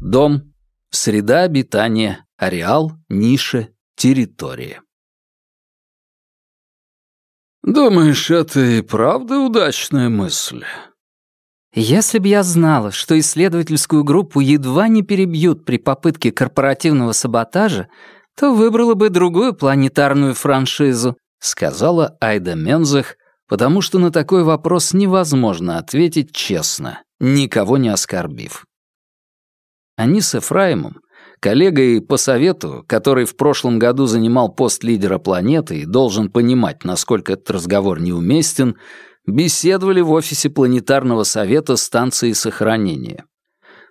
Дом, среда обитания, ареал, ниша, территория. «Думаешь, это и правда удачная мысль?» Если бы я знала, что исследовательскую группу едва не перебьют при попытке корпоративного саботажа, то выбрала бы другую планетарную франшизу», — сказала Айда Мензах, потому что на такой вопрос невозможно ответить честно, никого не оскорбив. Они с Эфраимом, коллегой по совету, который в прошлом году занимал пост лидера планеты и должен понимать, насколько этот разговор неуместен, беседовали в офисе планетарного совета станции сохранения.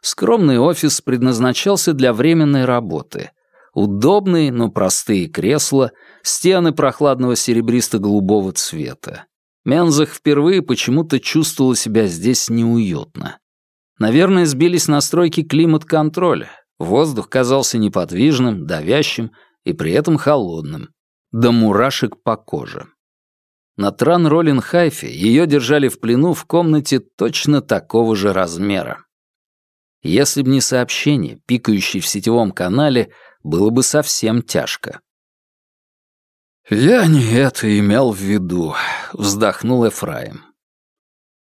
Скромный офис предназначался для временной работы. Удобные, но простые кресла, стены прохладного серебристо-голубого цвета. Мензах впервые почему-то чувствовала себя здесь неуютно. Наверное, сбились настройки климат-контроля. Воздух казался неподвижным, давящим и при этом холодным. До мурашек по коже. На Тран-Роллин-Хайфе ее держали в плену в комнате точно такого же размера. Если б не сообщение, пикающее в сетевом канале, было бы совсем тяжко. «Я не это имел в виду», — вздохнул Эфраим.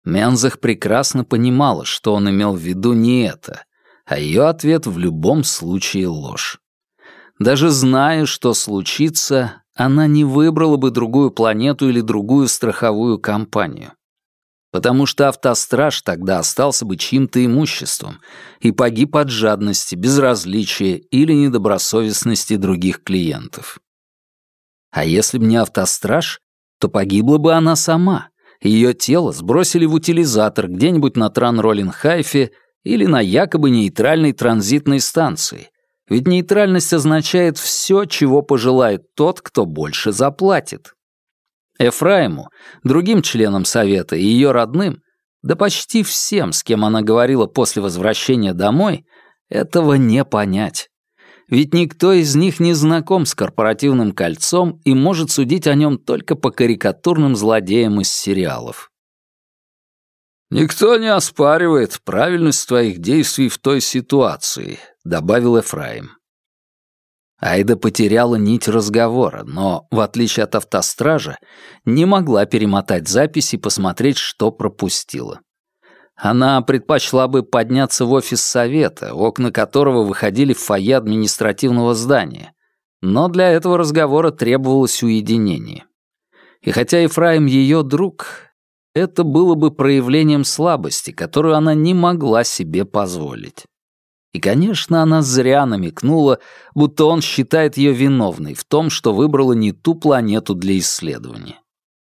Мензах прекрасно понимала, что он имел в виду не это, а ее ответ в любом случае ложь. Даже зная, что случится, она не выбрала бы другую планету или другую страховую компанию. Потому что автостраж тогда остался бы чьим-то имуществом и погиб от жадности, безразличия или недобросовестности других клиентов. А если бы не автостраж, то погибла бы она сама, ее тело сбросили в утилизатор где-нибудь на Тран-Роллин-Хайфе или на якобы нейтральной транзитной станции. Ведь нейтральность означает все, чего пожелает тот, кто больше заплатит. Эфраиму, другим членам Совета и ее родным, да почти всем, с кем она говорила после возвращения домой, этого не понять. Ведь никто из них не знаком с корпоративным кольцом и может судить о нем только по карикатурным злодеям из сериалов. «Никто не оспаривает правильность твоих действий в той ситуации», — добавил Эфраим. Айда потеряла нить разговора, но, в отличие от автостража, не могла перемотать запись и посмотреть, что пропустила. Она предпочла бы подняться в офис совета, окна которого выходили в фойе административного здания. Но для этого разговора требовалось уединение. И хотя Ефраим ее друг, это было бы проявлением слабости, которую она не могла себе позволить. И, конечно, она зря намекнула, будто он считает ее виновной в том, что выбрала не ту планету для исследования.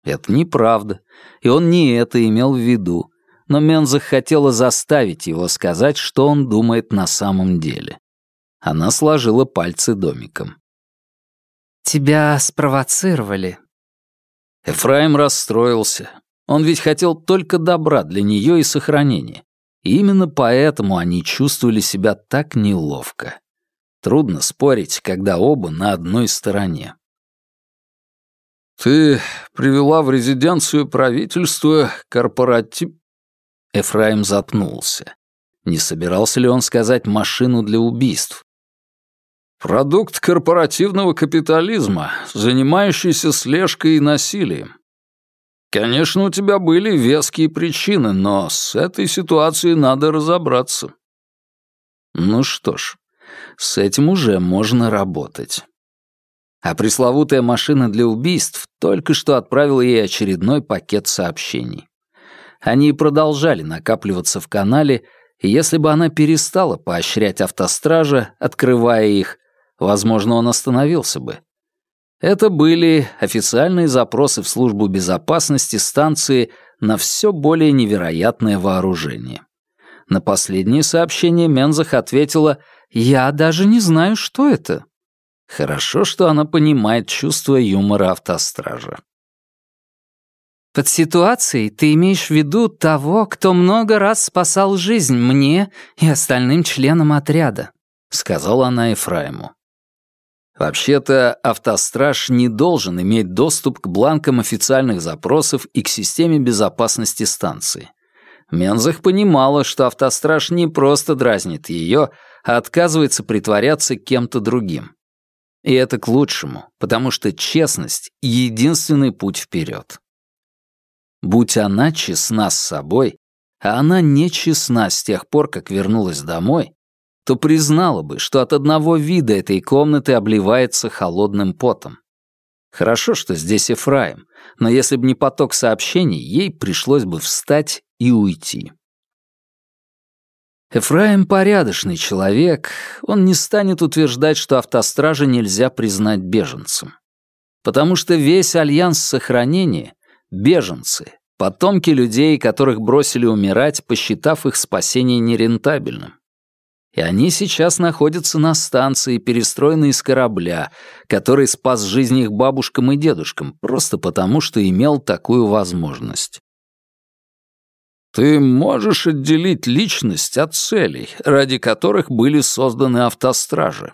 Это неправда, и он не это имел в виду но Мензах хотела заставить его сказать, что он думает на самом деле. Она сложила пальцы домиком. «Тебя спровоцировали». Эфраим расстроился. Он ведь хотел только добра для нее и сохранения. И именно поэтому они чувствовали себя так неловко. Трудно спорить, когда оба на одной стороне. «Ты привела в резиденцию правительства корпоратив...» Эфраим запнулся. Не собирался ли он сказать «машину для убийств»? «Продукт корпоративного капитализма, занимающийся слежкой и насилием. Конечно, у тебя были веские причины, но с этой ситуацией надо разобраться». Ну что ж, с этим уже можно работать. А пресловутая машина для убийств только что отправила ей очередной пакет сообщений. Они продолжали накапливаться в канале, и если бы она перестала поощрять автостража, открывая их, возможно, он остановился бы. Это были официальные запросы в службу безопасности станции на все более невероятное вооружение. На последнее сообщение Мензах ответила «Я даже не знаю, что это». Хорошо, что она понимает чувство юмора автостража. Под ситуацией ты имеешь в виду того, кто много раз спасал жизнь мне и остальным членам отряда», — сказала она Ефраиму. Вообще-то, автостраж не должен иметь доступ к бланкам официальных запросов и к системе безопасности станции. Мензах понимала, что автостраж не просто дразнит ее, а отказывается притворяться кем-то другим. И это к лучшему, потому что честность — единственный путь вперед. Будь она честна с собой, а она не честна с тех пор, как вернулась домой, то признала бы, что от одного вида этой комнаты обливается холодным потом. Хорошо, что здесь Эфраим, но если бы не поток сообщений, ей пришлось бы встать и уйти. Эфраим порядочный человек, он не станет утверждать, что автостража нельзя признать беженцем. Потому что весь альянс сохранения — беженцы, потомки людей, которых бросили умирать, посчитав их спасение нерентабельным и они сейчас находятся на станции, перестроенной из корабля, который спас жизнь их бабушкам и дедушкам, просто потому, что имел такую возможность. Ты можешь отделить личность от целей, ради которых были созданы автостражи?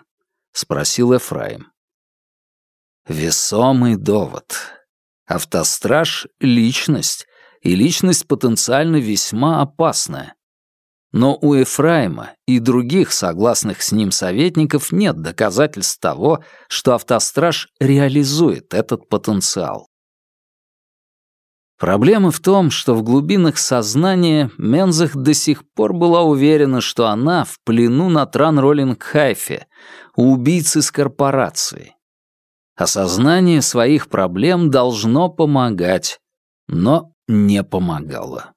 спросил Эфраим. Весомый довод. Автостраж — личность, и личность потенциально весьма опасная. Но у Ефраима и других согласных с ним советников нет доказательств того, что автостраж реализует этот потенциал. Проблема в том, что в глубинах сознания Мензах до сих пор была уверена, что она в плену на Тран-Роллинг-Хайфе, у убийцы с корпорацией. Осознание своих проблем должно помогать, но не помогало.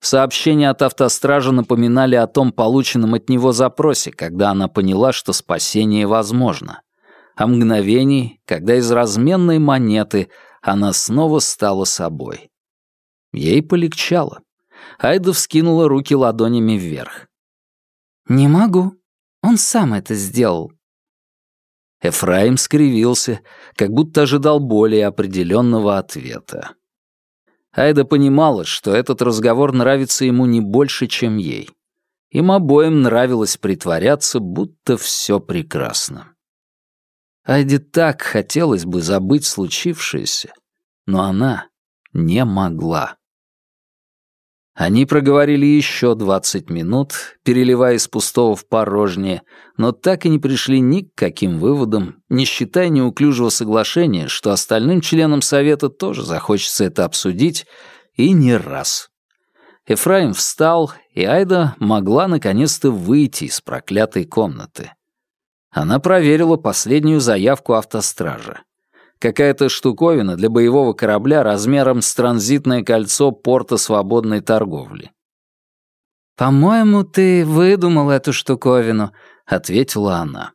Сообщения от автостража напоминали о том полученном от него запросе, когда она поняла, что спасение возможно. О мгновении, когда из разменной монеты она снова стала собой. Ей полегчало. Айда вскинула руки ладонями вверх. «Не могу. Он сам это сделал». Эфраим скривился, как будто ожидал более определенного ответа. Айда понимала, что этот разговор нравится ему не больше, чем ей. Им обоим нравилось притворяться, будто все прекрасно. Айде так хотелось бы забыть случившееся, но она не могла. Они проговорили еще двадцать минут, переливая из пустого в порожнее, но так и не пришли ни к каким выводам, не считая неуклюжего соглашения, что остальным членам совета тоже захочется это обсудить, и не раз. Эфраим встал, и Айда могла наконец-то выйти из проклятой комнаты. Она проверила последнюю заявку автостража какая-то штуковина для боевого корабля размером с транзитное кольцо порта свободной торговли. «По-моему, ты выдумал эту штуковину», — ответила она.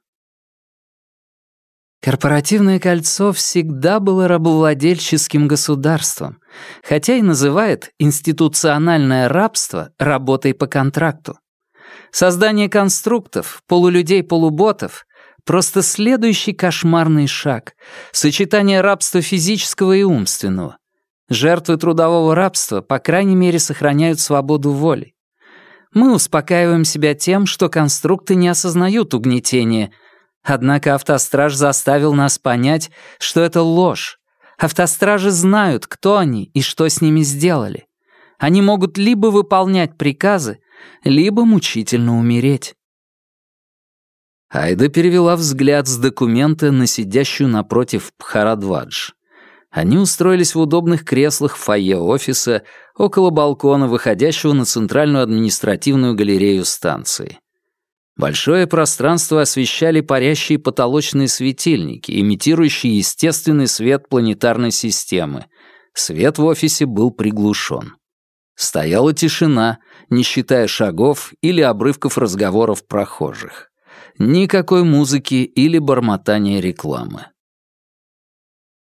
Корпоративное кольцо всегда было рабовладельческим государством, хотя и называет институциональное рабство работой по контракту. Создание конструктов, полулюдей-полуботов Просто следующий кошмарный шаг — сочетание рабства физического и умственного. Жертвы трудового рабства, по крайней мере, сохраняют свободу воли. Мы успокаиваем себя тем, что конструкты не осознают угнетения. Однако автостраж заставил нас понять, что это ложь. Автостражи знают, кто они и что с ними сделали. Они могут либо выполнять приказы, либо мучительно умереть. Айда перевела взгляд с документа на сидящую напротив Пхарадвадж. Они устроились в удобных креслах в фойе офиса, около балкона, выходящего на центральную административную галерею станции. Большое пространство освещали парящие потолочные светильники, имитирующие естественный свет планетарной системы. Свет в офисе был приглушен. Стояла тишина, не считая шагов или обрывков разговоров прохожих. Никакой музыки или бормотания рекламы.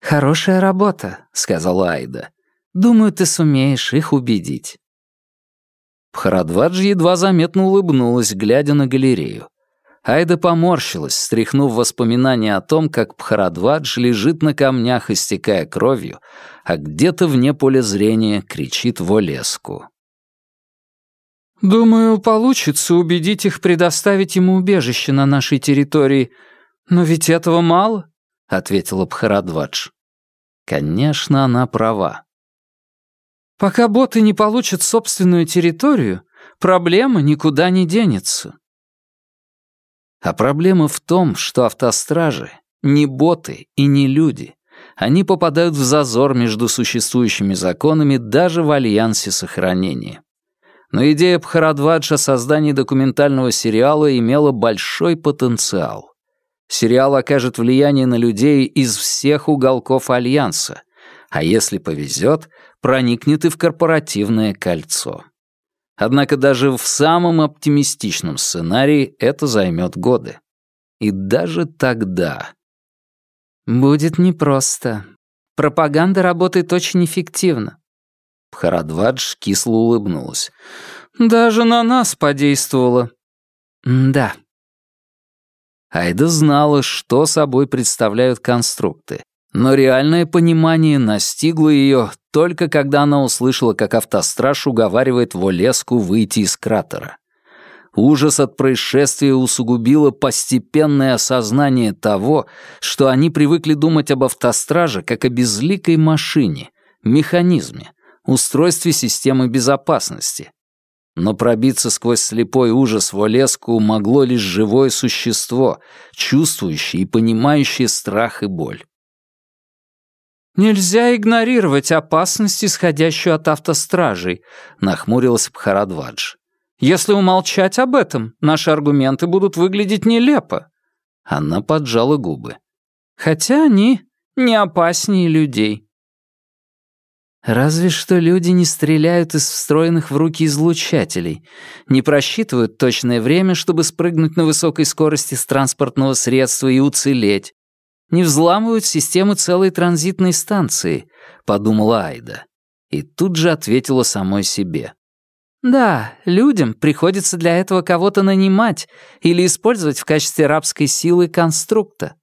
«Хорошая работа», — сказала Айда. «Думаю, ты сумеешь их убедить». Пхарадваджи едва заметно улыбнулась, глядя на галерею. Айда поморщилась, стряхнув воспоминания о том, как Пхарадвадж лежит на камнях, истекая кровью, а где-то вне поля зрения кричит Волеску. «Думаю, получится убедить их предоставить ему убежище на нашей территории. Но ведь этого мало», — ответила Бхарадвадж. Конечно, она права. Пока боты не получат собственную территорию, проблема никуда не денется. А проблема в том, что автостражи — не боты и не люди. Они попадают в зазор между существующими законами даже в альянсе сохранения. Но идея Бхарадвадж о создании документального сериала имела большой потенциал. Сериал окажет влияние на людей из всех уголков Альянса, а если повезет, проникнет и в корпоративное кольцо. Однако даже в самом оптимистичном сценарии это займет годы. И даже тогда... Будет непросто. Пропаганда работает очень эффективно. Бхарадвадж кисло улыбнулась. Даже на нас подействовало. Да. Айда знала, что собой представляют конструкты, но реальное понимание настигло ее только когда она услышала, как автостраж уговаривает Волеску выйти из кратера. Ужас от происшествия усугубило постепенное осознание того, что они привыкли думать об автостраже как о безликой машине, механизме, устройстве системы безопасности. Но пробиться сквозь слепой ужас Волеску могло лишь живое существо, чувствующее и понимающее страх и боль. «Нельзя игнорировать опасность, исходящую от автостражей», — нахмурилась Бхарадвадж. «Если умолчать об этом, наши аргументы будут выглядеть нелепо». Она поджала губы. «Хотя они не опаснее людей». Разве что люди не стреляют из встроенных в руки излучателей, не просчитывают точное время, чтобы спрыгнуть на высокой скорости с транспортного средства и уцелеть, не взламывают системы целой транзитной станции», — подумала Айда. И тут же ответила самой себе. «Да, людям приходится для этого кого-то нанимать или использовать в качестве рабской силы конструкта».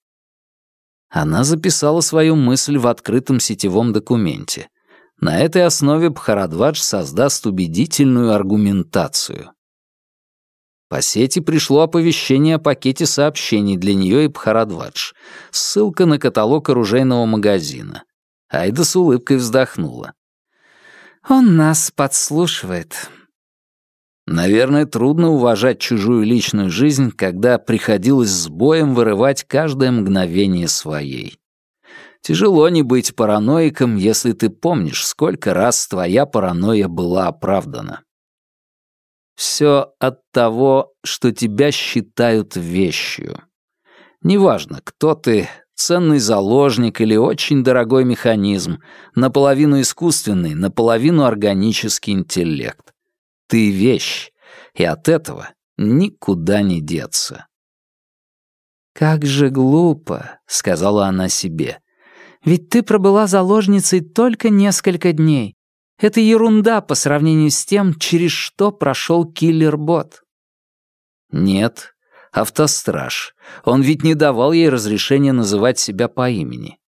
Она записала свою мысль в открытом сетевом документе. На этой основе Бхарадвадж создаст убедительную аргументацию. По сети пришло оповещение о пакете сообщений для нее и Бхарадвадж. Ссылка на каталог оружейного магазина. Айда с улыбкой вздохнула. «Он нас подслушивает». Наверное, трудно уважать чужую личную жизнь, когда приходилось с боем вырывать каждое мгновение своей. Тяжело не быть параноиком, если ты помнишь, сколько раз твоя паранойя была оправдана. Все от того, что тебя считают вещью. Неважно, кто ты, ценный заложник или очень дорогой механизм, наполовину искусственный, наполовину органический интеллект. Ты вещь, и от этого никуда не деться. «Как же глупо», — сказала она себе. «Ведь ты пробыла заложницей только несколько дней. Это ерунда по сравнению с тем, через что прошел киллер-бот. Нет, автостраж. Он ведь не давал ей разрешения называть себя по имени.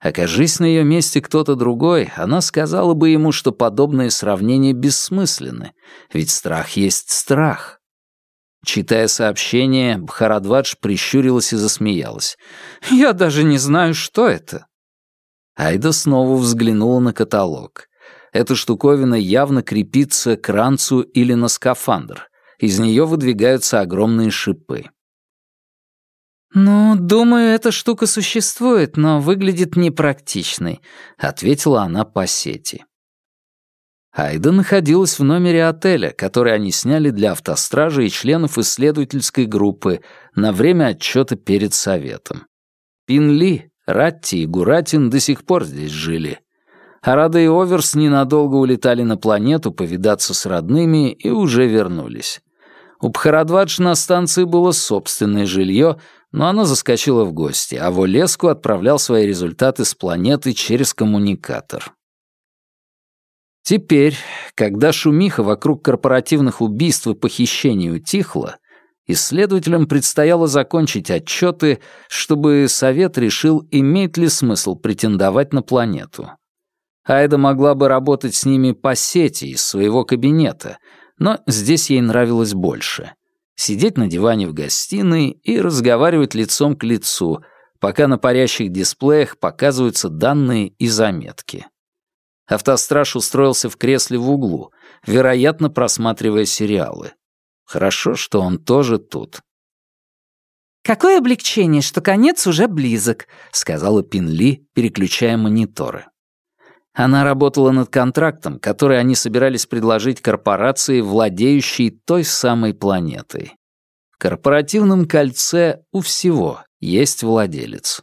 Окажись на ее месте кто-то другой, она сказала бы ему, что подобные сравнения бессмысленны, ведь страх есть страх. Читая сообщение, Бхарадвадж прищурилась и засмеялась. «Я даже не знаю, что это». Айда снова взглянула на каталог эта штуковина явно крепится к ранцу или на скафандр. Из нее выдвигаются огромные шипы. «Ну, думаю, эта штука существует, но выглядит непрактичной», — ответила она по сети. Айда находилась в номере отеля, который они сняли для автостражи и членов исследовательской группы на время отчета перед советом. Пин Ли, Ратти и Гуратин до сих пор здесь жили. Арада и Оверс ненадолго улетали на планету повидаться с родными и уже вернулись. У Бхарадвадж на станции было собственное жилье, но она заскочила в гости, а Волеску отправлял свои результаты с планеты через коммуникатор. Теперь, когда шумиха вокруг корпоративных убийств и похищений утихла, исследователям предстояло закончить отчеты, чтобы Совет решил, имеет ли смысл претендовать на планету. Айда могла бы работать с ними по сети из своего кабинета, но здесь ей нравилось больше. Сидеть на диване в гостиной и разговаривать лицом к лицу, пока на парящих дисплеях показываются данные и заметки. Автостраж устроился в кресле в углу, вероятно, просматривая сериалы. Хорошо, что он тоже тут. «Какое облегчение, что конец уже близок», — сказала Пинли, переключая мониторы. Она работала над контрактом, который они собирались предложить корпорации, владеющей той самой планетой. В корпоративном кольце у всего есть владелец.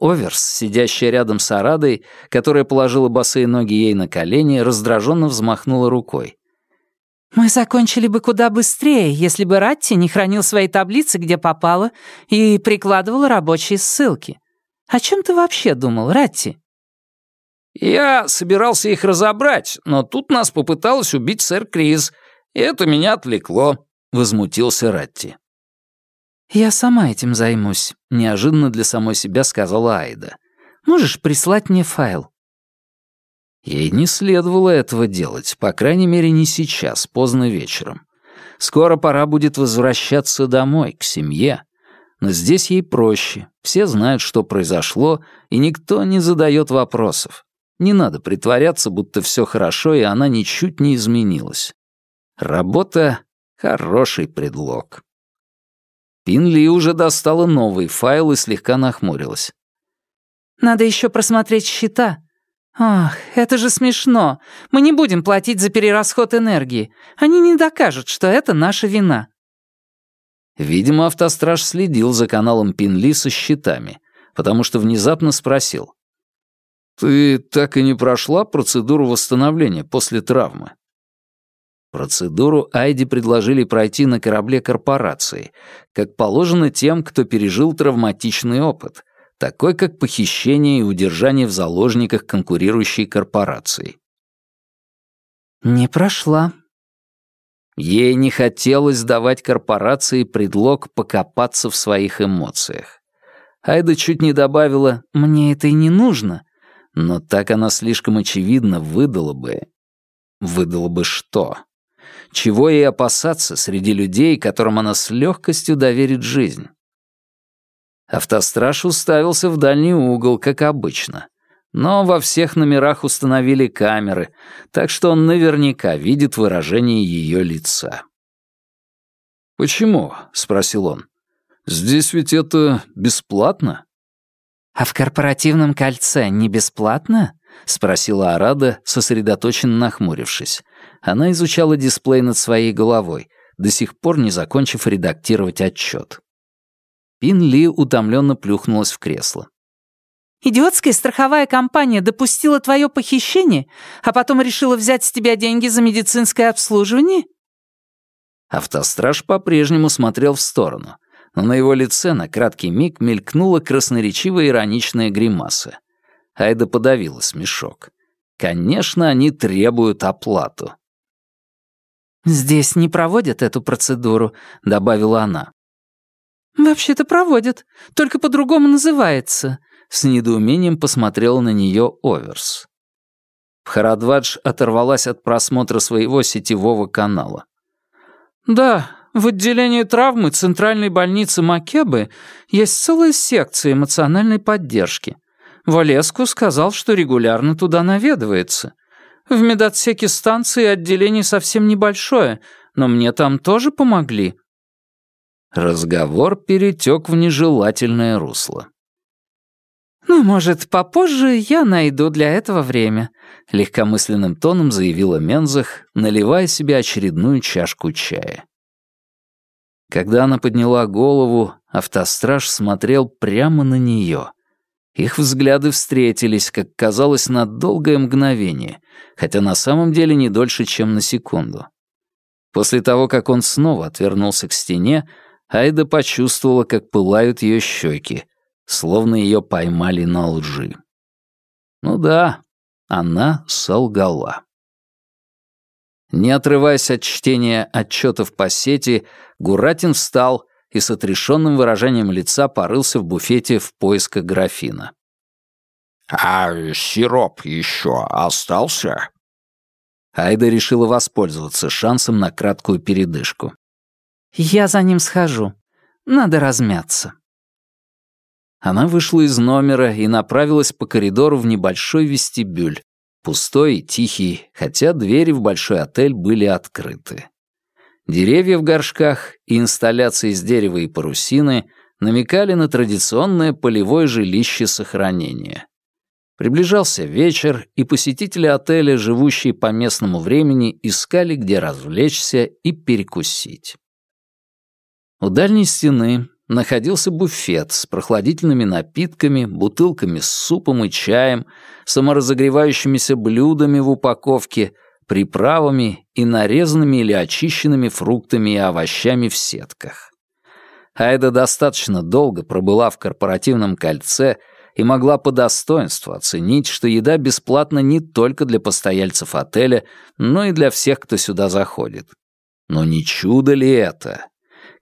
Оверс, сидящая рядом с Арадой, которая положила босые ноги ей на колени, раздраженно взмахнула рукой. «Мы закончили бы куда быстрее, если бы Ратти не хранил свои таблицы, где попало, и прикладывал рабочие ссылки. О чем ты вообще думал, Ратти?» «Я собирался их разобрать, но тут нас попыталась убить сэр Крис, и это меня отвлекло», — возмутился Ратти. «Я сама этим займусь», — неожиданно для самой себя сказала Айда. «Можешь прислать мне файл?» Ей не следовало этого делать, по крайней мере, не сейчас, поздно вечером. Скоро пора будет возвращаться домой, к семье. Но здесь ей проще, все знают, что произошло, и никто не задает вопросов. Не надо притворяться, будто все хорошо, и она ничуть не изменилась. Работа — хороший предлог. Пинли уже достала новый файл и слегка нахмурилась. «Надо еще просмотреть счета. Ах, это же смешно. Мы не будем платить за перерасход энергии. Они не докажут, что это наша вина». Видимо, автостраж следил за каналом Пинли со счетами, потому что внезапно спросил. «Ты так и не прошла процедуру восстановления после травмы?» Процедуру Айди предложили пройти на корабле корпорации, как положено тем, кто пережил травматичный опыт, такой как похищение и удержание в заложниках конкурирующей корпорации. «Не прошла». Ей не хотелось давать корпорации предлог покопаться в своих эмоциях. Айда чуть не добавила «мне это и не нужно», но так она слишком очевидно выдала бы... Выдала бы что? Чего ей опасаться среди людей, которым она с легкостью доверит жизнь? Автостраж уставился в дальний угол, как обычно. Но во всех номерах установили камеры, так что он наверняка видит выражение ее лица. «Почему?» — спросил он. «Здесь ведь это бесплатно?» «А в корпоративном кольце не бесплатно?» — спросила Арада, сосредоточенно нахмурившись. Она изучала дисплей над своей головой, до сих пор не закончив редактировать отчет. Пин Ли утомленно плюхнулась в кресло. «Идиотская страховая компания допустила твое похищение, а потом решила взять с тебя деньги за медицинское обслуживание?» Автостраж по-прежнему смотрел в сторону, но на его лице на краткий миг мелькнула красноречивая ироничная гримаса. Айда подавила смешок. Конечно, они требуют оплату. «Здесь не проводят эту процедуру», — добавила она. «Вообще-то проводят, только по-другому называется», — с недоумением посмотрел на нее Оверс. Харадвадж оторвалась от просмотра своего сетевого канала. «Да, в отделении травмы Центральной больницы Макебы есть целая секция эмоциональной поддержки. Валеску сказал, что регулярно туда наведывается. В медотсеке станции отделение совсем небольшое, но мне там тоже помогли». Разговор перетек в нежелательное русло. «Ну, может, попозже я найду для этого время», — легкомысленным тоном заявила Мензах, наливая себе очередную чашку чая. Когда она подняла голову, автостраж смотрел прямо на нее. Их взгляды встретились, как казалось, на долгое мгновение, хотя на самом деле не дольше, чем на секунду. После того, как он снова отвернулся к стене, Айда почувствовала, как пылают ее щеки, словно ее поймали на лжи. Ну да, она солгала. Не отрываясь от чтения отчетов по сети, Гуратин встал и с отрешенным выражением лица порылся в буфете в поисках графина. «А сироп еще остался?» Айда решила воспользоваться шансом на краткую передышку. «Я за ним схожу. Надо размяться». Она вышла из номера и направилась по коридору в небольшой вестибюль, Пустой и тихий, хотя двери в большой отель были открыты. Деревья в горшках и инсталляции из дерева и парусины намекали на традиционное полевое жилище сохранения. Приближался вечер, и посетители отеля, живущие по местному времени, искали, где развлечься и перекусить. У дальней стены находился буфет с прохладительными напитками, бутылками с супом и чаем, саморазогревающимися блюдами в упаковке, приправами и нарезанными или очищенными фруктами и овощами в сетках. Айда достаточно долго пробыла в корпоративном кольце и могла по достоинству оценить, что еда бесплатна не только для постояльцев отеля, но и для всех, кто сюда заходит. Но не чудо ли это?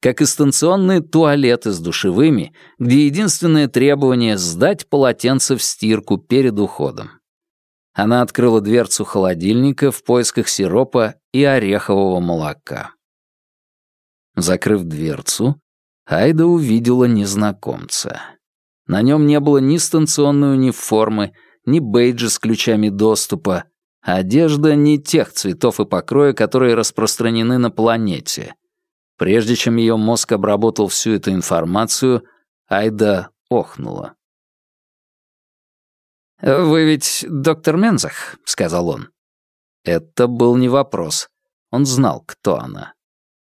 Как и станционные туалеты с душевыми, где единственное требование — сдать полотенце в стирку перед уходом. Она открыла дверцу холодильника в поисках сиропа и орехового молока. Закрыв дверцу, Айда увидела незнакомца. На нем не было ни станционной униформы, ни бейджа с ключами доступа, одежда не тех цветов и покроя, которые распространены на планете. Прежде чем ее мозг обработал всю эту информацию, Айда охнула. «Вы ведь доктор Мензах», — сказал он. Это был не вопрос. Он знал, кто она.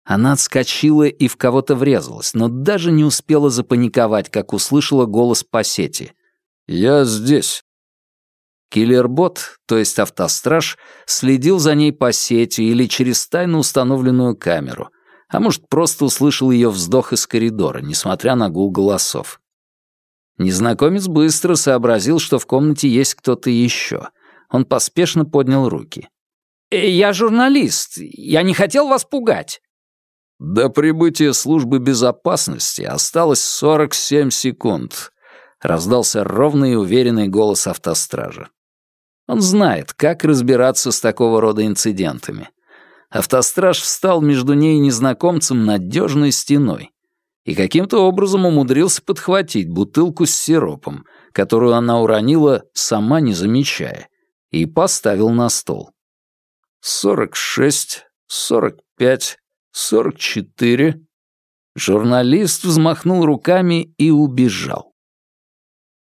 Она отскочила и в кого-то врезалась, но даже не успела запаниковать, как услышала голос по сети. «Я здесь». Киллербот, то есть автостраж, следил за ней по сети или через тайно установленную камеру, а может, просто услышал ее вздох из коридора, несмотря на гул голосов. Незнакомец быстро сообразил, что в комнате есть кто-то еще. Он поспешно поднял руки. «Э, «Я журналист. Я не хотел вас пугать». До прибытия службы безопасности осталось 47 секунд. Раздался ровный и уверенный голос автостража. Он знает, как разбираться с такого рода инцидентами. Автостраж встал между ней и незнакомцем надежной стеной и каким-то образом умудрился подхватить бутылку с сиропом, которую она уронила, сама не замечая, и поставил на стол. «Сорок шесть, сорок пять, сорок четыре. Журналист взмахнул руками и убежал.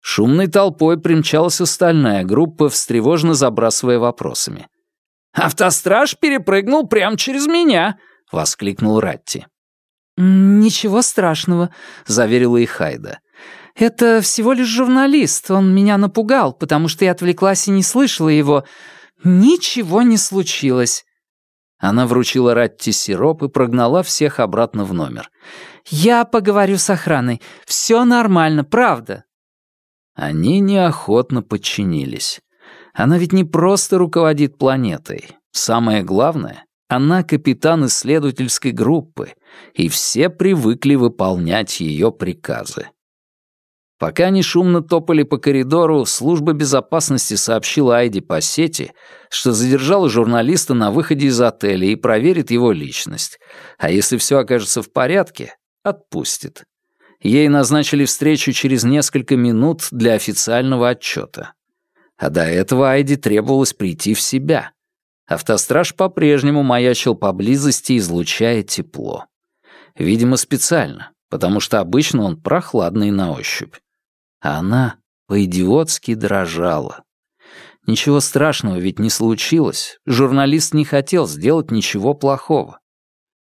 Шумной толпой примчалась остальная группа, встревожно забрасывая вопросами. «Автостраж перепрыгнул прямо через меня!» — воскликнул Ратти. «Ничего страшного», — заверила их Хайда. «Это всего лишь журналист. Он меня напугал, потому что я отвлеклась и не слышала его. Ничего не случилось. Она вручила Ратти сироп и прогнала всех обратно в номер. «Я поговорю с охраной. Все нормально, правда». Они неохотно подчинились. Она ведь не просто руководит планетой. Самое главное, она капитан исследовательской группы, и все привыкли выполнять ее приказы. Пока они шумно топали по коридору, служба безопасности сообщила Айди по сети, что задержала журналиста на выходе из отеля и проверит его личность. А если все окажется в порядке, отпустит. Ей назначили встречу через несколько минут для официального отчета. А до этого Айди требовалось прийти в себя. Автостраж по-прежнему маячил поблизости, излучая тепло. Видимо, специально, потому что обычно он прохладный на ощупь а она по-идиотски дрожала. Ничего страшного ведь не случилось, журналист не хотел сделать ничего плохого.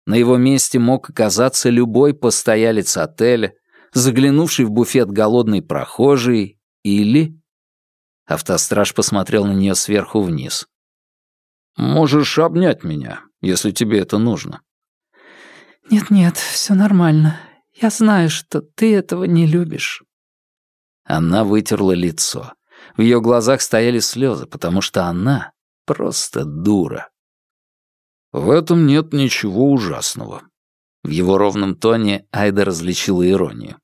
На его месте мог оказаться любой постоялец отеля, заглянувший в буфет голодный прохожий или... Автостраж посмотрел на нее сверху вниз. «Можешь обнять меня, если тебе это нужно». «Нет-нет, все нормально. Я знаю, что ты этого не любишь». Она вытерла лицо. В ее глазах стояли слезы, потому что она просто дура. «В этом нет ничего ужасного». В его ровном тоне Айда различила иронию.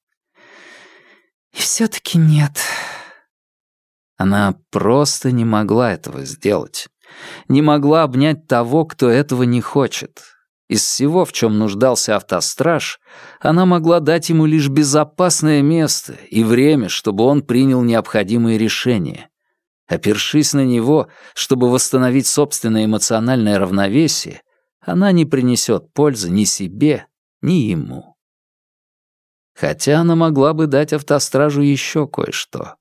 «И все-таки нет». Она просто не могла этого сделать. Не могла обнять того, кто этого не хочет. Из всего, в чем нуждался автостраж, она могла дать ему лишь безопасное место и время, чтобы он принял необходимые решения. Опершись на него, чтобы восстановить собственное эмоциональное равновесие, она не принесет пользы ни себе, ни ему. Хотя она могла бы дать автостражу еще кое-что.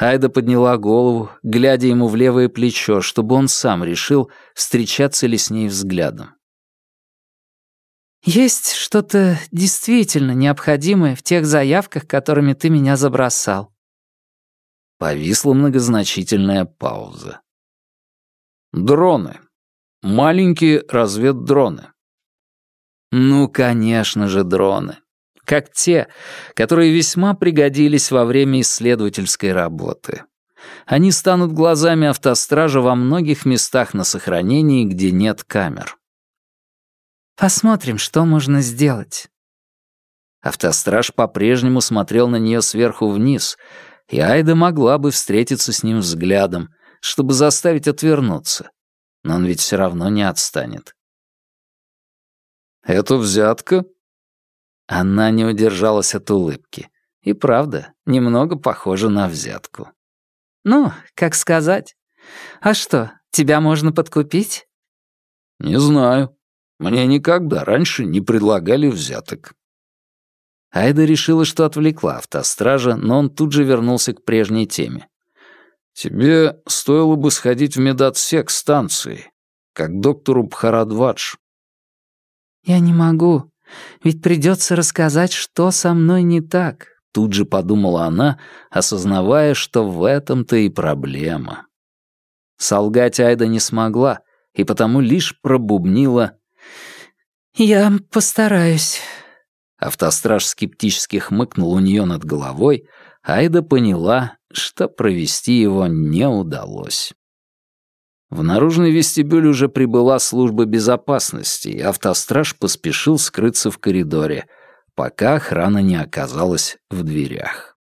Айда подняла голову, глядя ему в левое плечо, чтобы он сам решил, встречаться ли с ней взглядом. «Есть что-то действительно необходимое в тех заявках, которыми ты меня забросал». Повисла многозначительная пауза. «Дроны. Маленькие разведдроны». «Ну, конечно же, дроны как те, которые весьма пригодились во время исследовательской работы. Они станут глазами автостража во многих местах на сохранении, где нет камер. «Посмотрим, что можно сделать». Автостраж по-прежнему смотрел на нее сверху вниз, и Айда могла бы встретиться с ним взглядом, чтобы заставить отвернуться. Но он ведь все равно не отстанет. «Это взятка?» Она не удержалась от улыбки. И правда, немного похоже на взятку. «Ну, как сказать. А что, тебя можно подкупить?» «Не знаю. Мне никогда раньше не предлагали взяток». Айда решила, что отвлекла автостража, но он тут же вернулся к прежней теме. «Тебе стоило бы сходить в медотсек станции, как доктору Бхарадвадж». «Я не могу. Ведь придется рассказать, что со мной не так», — тут же подумала она, осознавая, что в этом-то и проблема. Солгать Айда не смогла, и потому лишь пробубнила «Я постараюсь». Автостраж скептически хмыкнул у нее над головой, Айда поняла, что провести его не удалось. В наружный вестибюль уже прибыла служба безопасности, и автостраж поспешил скрыться в коридоре, пока охрана не оказалась в дверях.